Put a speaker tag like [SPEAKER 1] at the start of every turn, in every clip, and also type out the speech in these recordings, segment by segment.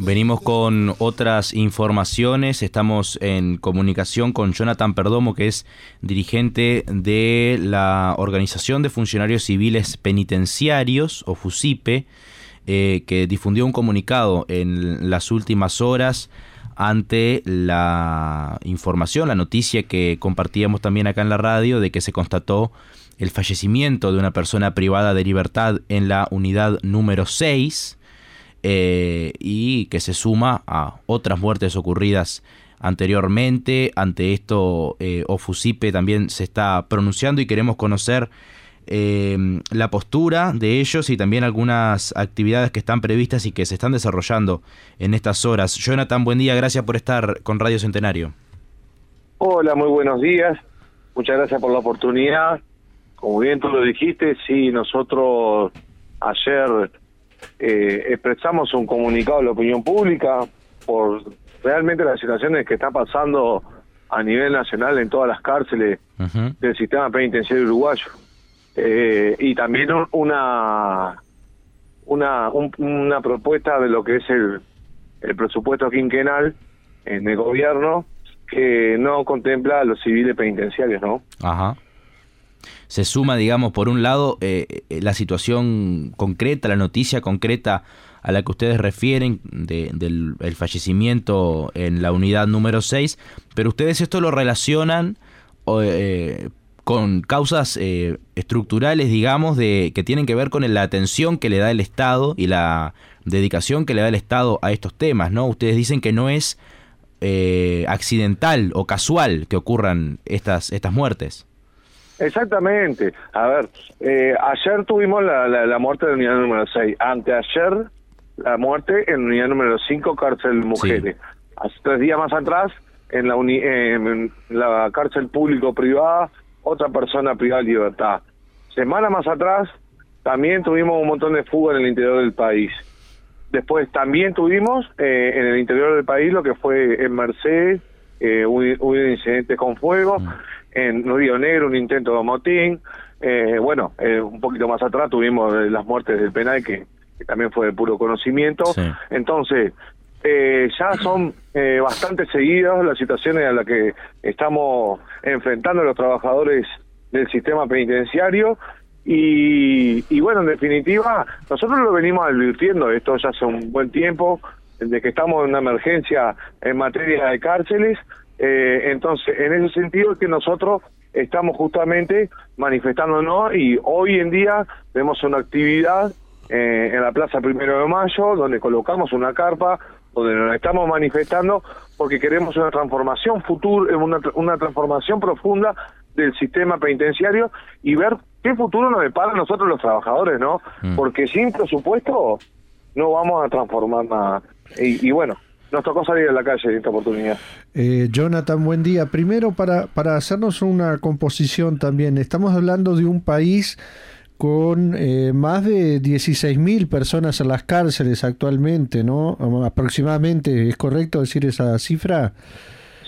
[SPEAKER 1] Venimos con otras informaciones. Estamos en comunicación con Jonathan Perdomo, que es dirigente de la Organización de Funcionarios Civiles Penitenciarios, o FUSIPE, eh, que difundió un comunicado en las últimas horas ante la información, la noticia que compartíamos también acá en la radio de que se constató el fallecimiento de una persona privada de libertad en la unidad número 6 eh, y que se suma a otras muertes ocurridas anteriormente. Ante esto, eh, Ofusipe también se está pronunciando y queremos conocer eh, la postura de ellos y también algunas actividades que están previstas y que se están desarrollando en estas horas. Jonathan, buen día, gracias por estar con Radio Centenario.
[SPEAKER 2] Hola, muy buenos días. Muchas gracias por la oportunidad. Como bien tú lo dijiste, sí, nosotros ayer eh, expresamos un comunicado a la opinión pública por realmente las situaciones que está pasando a nivel nacional en todas las cárceles del sistema penitenciario uruguayo. Eh, y también una una una propuesta de lo que es el, el presupuesto quinquenal en el gobierno que no contempla a los civiles penitenciarios, ¿no?
[SPEAKER 1] Ajá se suma, digamos, por un lado, eh, eh, la situación concreta, la noticia concreta a la que ustedes refieren del fallecimiento en la unidad número 6, pero ustedes esto lo relacionan eh, con causas estructurales, digamos, de que tienen que ver con la atención que le da el Estado y la dedicación que le da el Estado a estos temas, ¿no? Ustedes dicen que no es accidental o casual que ocurran estas, estas muertes.
[SPEAKER 2] Exactamente. A ver, eh, ayer tuvimos la, la, muerte de la unidad número 6. Anteayer, la muerte en la unidad número 5, cárcel mujeres. Hace tres días más atrás, en la, en la cárcel público-privada, otra persona privada de libertad. Semana más atrás, también tuvimos un montón de fuga en el interior del país. Después también tuvimos eh, en el interior del país lo que fue en Mercedes, eh, un, incidente con fuego. Mm en Río Negro un intento de motín, eh, bueno, eh, un poquito más atrás tuvimos las muertes del penal que, también fue de puro conocimiento, entonces eh, ya son bastante seguidas las situaciones a las que estamos enfrentando los trabajadores del sistema penitenciario. Y, y bueno, en definitiva, nosotros lo venimos advirtiendo esto ya hace un buen tiempo, de que estamos en una emergencia en materia de cárceles, eh, entonces, en ese sentido es que nosotros estamos justamente manifestándonos y hoy en día tenemos una actividad eh, en la Plaza Primero de Mayo donde colocamos una carpa donde nos estamos manifestando porque queremos una transformación futura, una, una transformación profunda del sistema penitenciario y ver qué futuro nos depara a nosotros los trabajadores, ¿no? Mm. Porque sin presupuesto no vamos a transformar nada. y bueno, nos tocó salir a la calle en esta oportunidad.
[SPEAKER 3] Eh, Jonathan, buen día. Primero, para, para hacernos una composición también, estamos hablando de un país con eh, más de 16.000 personas en las cárceles actualmente, ¿no? Aproximadamente, ¿es correcto decir esa cifra?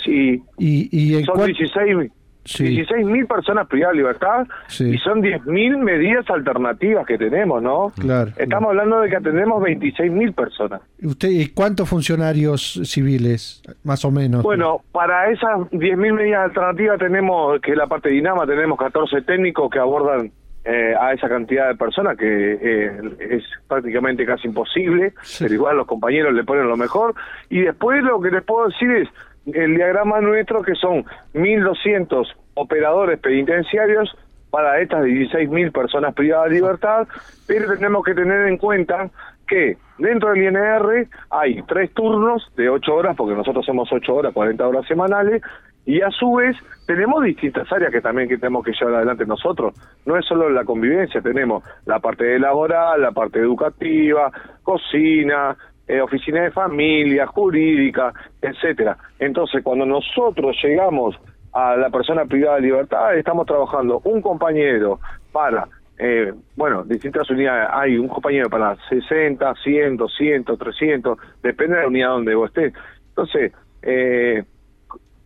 [SPEAKER 2] Sí.
[SPEAKER 3] Y, y en
[SPEAKER 2] Son 16 16 mil personas privadas de libertad y son 10 mil medidas alternativas que tenemos, ¿no?
[SPEAKER 3] Claro.
[SPEAKER 2] Estamos hablando de que atendemos 26 mil personas.
[SPEAKER 3] ¿Usted y cuántos funcionarios civiles, más o menos?
[SPEAKER 2] Bueno, para esas 10 mil medidas alternativas tenemos, que la parte de Dinama, tenemos 14 técnicos que abordan eh, a esa cantidad de personas que eh, es prácticamente casi imposible, pero igual los compañeros le ponen lo mejor. Y después lo que les puedo decir es, el diagrama nuestro que son 1.200 operadores penitenciarios para estas 16.000 personas privadas de libertad, pero tenemos que tener en cuenta que dentro del INR hay tres turnos de 8 horas, porque nosotros hacemos 8 horas, 40 horas semanales, y a su vez tenemos distintas áreas que también que tenemos que llevar adelante nosotros. No es solo la convivencia, tenemos la parte laboral, la parte educativa, cocina, eh, oficina de familia, jurídica, etcétera. Entonces, cuando nosotros llegamos a la persona privada de libertad, estamos trabajando un compañero para, eh, bueno, distintas unidades, hay un compañero para 60, 100, 200, 300, depende de la unidad donde vos estés. Entonces, eh,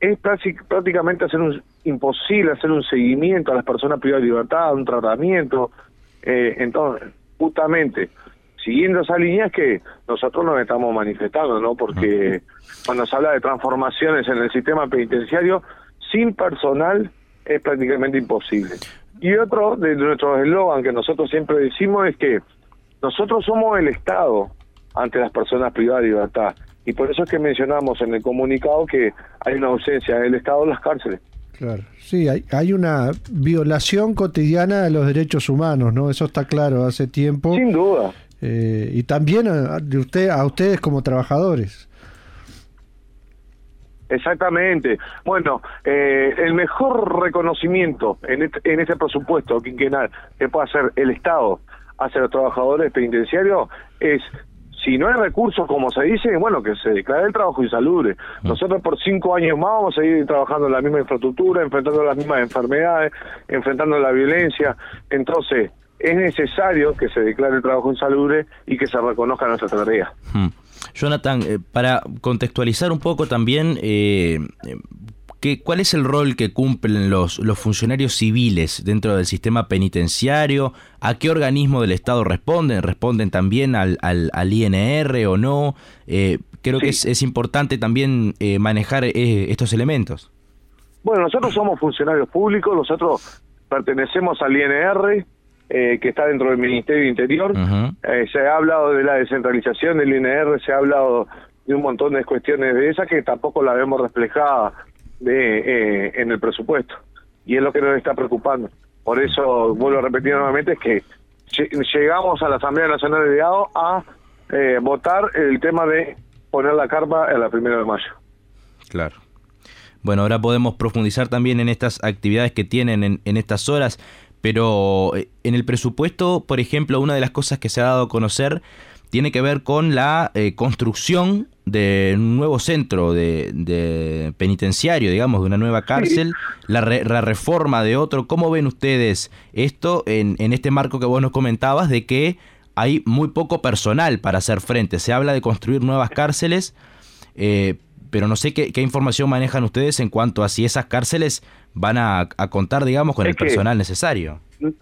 [SPEAKER 2] es prácticamente hacer un, imposible hacer un seguimiento a las personas privadas de libertad, un tratamiento. Eh, entonces, justamente, siguiendo esa línea es que nosotros nos estamos manifestando, ¿no? Porque cuando se habla de transformaciones en el sistema penitenciario, sin personal es prácticamente imposible. Y otro de nuestros eslogan que nosotros siempre decimos es que nosotros somos el Estado ante las personas privadas de libertad. Y por eso es que mencionamos en el comunicado que hay una ausencia del Estado en las cárceles.
[SPEAKER 3] Claro, sí, hay, hay una violación cotidiana de los derechos humanos, ¿no? Eso está claro hace tiempo.
[SPEAKER 2] Sin duda.
[SPEAKER 3] Eh, y también a, de usted, a ustedes como trabajadores.
[SPEAKER 2] Exactamente. Bueno, eh, el mejor reconocimiento en este, en este presupuesto quinquenal que puede hacer el Estado hacia los trabajadores penitenciarios es si no hay recursos, como se dice, bueno, que se declare el trabajo insalubre. Mm. Nosotros por cinco años más vamos a seguir trabajando en la misma infraestructura, enfrentando las mismas enfermedades, enfrentando la violencia. Entonces, es necesario que se declare el trabajo insalubre y que se reconozca nuestra tarea.
[SPEAKER 1] Mm. Jonathan, eh, para contextualizar un poco también, eh, ¿Cuál es el rol que cumplen los, los funcionarios civiles dentro del sistema penitenciario? ¿A qué organismo del Estado responden? ¿Responden también al, al, INR o no? Eh, creo que es, importante también eh, manejar eh, estos elementos.
[SPEAKER 2] Bueno, nosotros somos funcionarios públicos, nosotros pertenecemos al INR, que está dentro del Ministerio de Interior. se ha hablado de la descentralización del INR, se ha hablado de un montón de cuestiones de esas que tampoco la vemos reflejada de, eh, en el presupuesto. Y es lo que nos está preocupando. Por eso, vuelvo a repetir nuevamente, es que llegamos a la Asamblea Nacional de Delegados a eh, votar el tema de poner la carpa en la primera de mayo.
[SPEAKER 1] Claro. Bueno, ahora podemos profundizar también en estas actividades que tienen en, en estas horas, pero eh, en el presupuesto, por ejemplo, una de las cosas que se ha dado a conocer tiene que ver con la eh, construcción de un nuevo centro de, penitenciario, digamos, de una nueva cárcel, la, reforma de otro. ¿Cómo ven ustedes esto en, en este marco que vos nos comentabas de que hay muy poco personal para hacer frente? Se habla de construir nuevas cárceles, eh, pero no sé qué, información manejan ustedes en cuanto a si esas cárceles van a, contar, digamos, con el personal necesario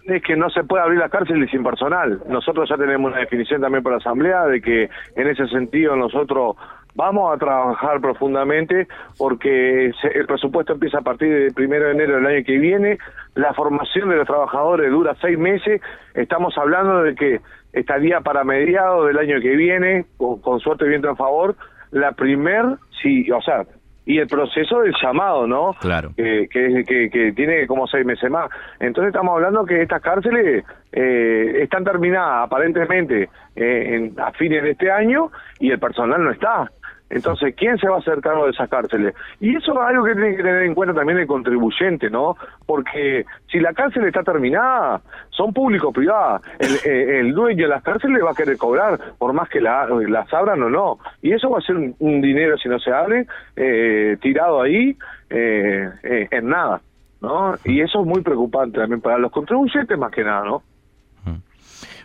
[SPEAKER 2] es que no se puede abrir la cárcel sin personal. Nosotros ya tenemos una definición también por la Asamblea de que en ese sentido nosotros vamos a trabajar profundamente porque el presupuesto empieza a partir del primero de enero del año que viene. La formación de los trabajadores dura seis meses. Estamos hablando de que estaría para mediados del año que viene, con, con suerte y viento a favor, la primer, sí, o sea, y el proceso del llamado, ¿no?
[SPEAKER 1] Claro.
[SPEAKER 2] que, que, tiene como seis meses más. Entonces estamos hablando que estas cárceles eh, están terminadas aparentemente eh, en, a fines de este año y el personal no está. Entonces, ¿quién se va a hacer cargo de esas cárceles? Y eso es algo que tiene que tener en cuenta también el contribuyente, ¿no? Porque si la cárcel está terminada, son público-privadas, el, eh, el, dueño de las cárceles va a querer cobrar, por más que la, las abran o no. Y eso va a ser un, dinero, si no se abre, eh, tirado ahí eh, en nada, ¿no? Y eso es muy preocupante también para los contribuyentes más que nada, ¿no?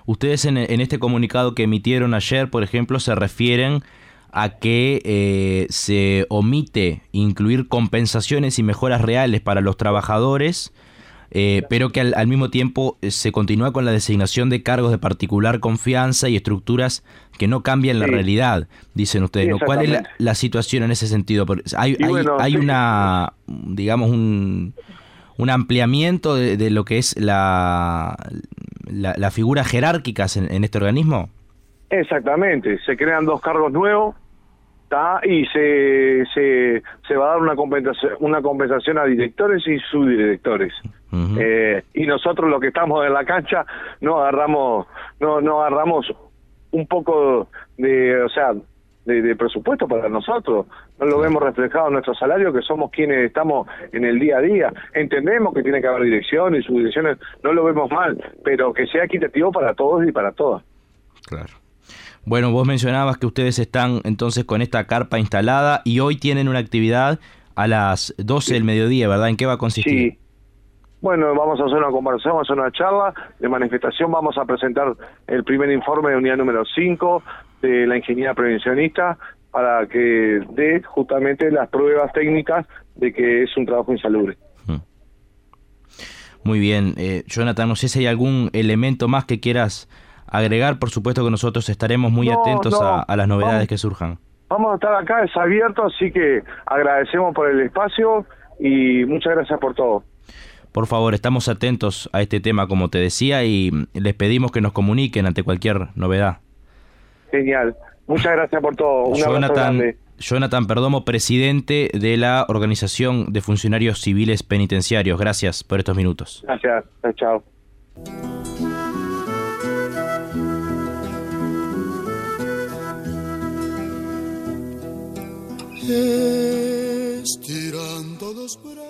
[SPEAKER 1] Ustedes en, en este comunicado que emitieron ayer, por ejemplo, se refieren a que eh, se omite incluir compensaciones y mejoras reales para los trabajadores, eh, pero que al, mismo tiempo eh, se continúa con la designación de cargos de particular confianza y estructuras que no cambian la realidad, dicen ustedes. ¿Cuál es la, situación en ese sentido? Hay, hay, una, digamos, un, un ampliamiento de, lo que es la, la, figura jerárquica en este organismo.
[SPEAKER 2] Exactamente, se crean dos cargos nuevos y se, se, se va a dar una compensación, una compensación a directores y subdirectores. eh, y nosotros los que estamos en la cancha no agarramos no no agarramos un poco de o sea de, presupuesto para nosotros. No lo vemos reflejado en nuestro salario que somos quienes estamos en el día a día. Entendemos que tiene que haber dirección y subdirecciones no lo vemos mal pero que sea equitativo para todos y para todas.
[SPEAKER 1] Claro bueno, vos mencionabas que ustedes están entonces con esta carpa instalada y hoy tienen una actividad a las 12 del mediodía, ¿verdad? ¿En qué va a consistir?
[SPEAKER 2] Sí. Bueno, vamos a hacer una conversación, vamos a hacer una charla de manifestación, vamos a presentar el primer informe de unidad número 5 de la ingeniería prevencionista para que dé justamente las pruebas técnicas de que es un trabajo insalubre. Hmm.
[SPEAKER 1] Muy bien, eh, Jonathan, no sé si hay algún elemento más que quieras agregar, por supuesto que nosotros estaremos muy atentos a, las novedades que surjan.
[SPEAKER 2] Vamos a estar acá, es abierto, así que agradecemos por el espacio y muchas gracias por todo.
[SPEAKER 1] Por favor, estamos atentos a este tema, como te decía, y les pedimos que nos comuniquen ante cualquier novedad.
[SPEAKER 2] Genial. Muchas gracias por todo. Un
[SPEAKER 1] Jonathan, Jonathan Perdomo, presidente de la Organización de Funcionarios Civiles Penitenciarios. Gracias por estos minutos.
[SPEAKER 2] Gracias. Chao.
[SPEAKER 4] estirando los brazos.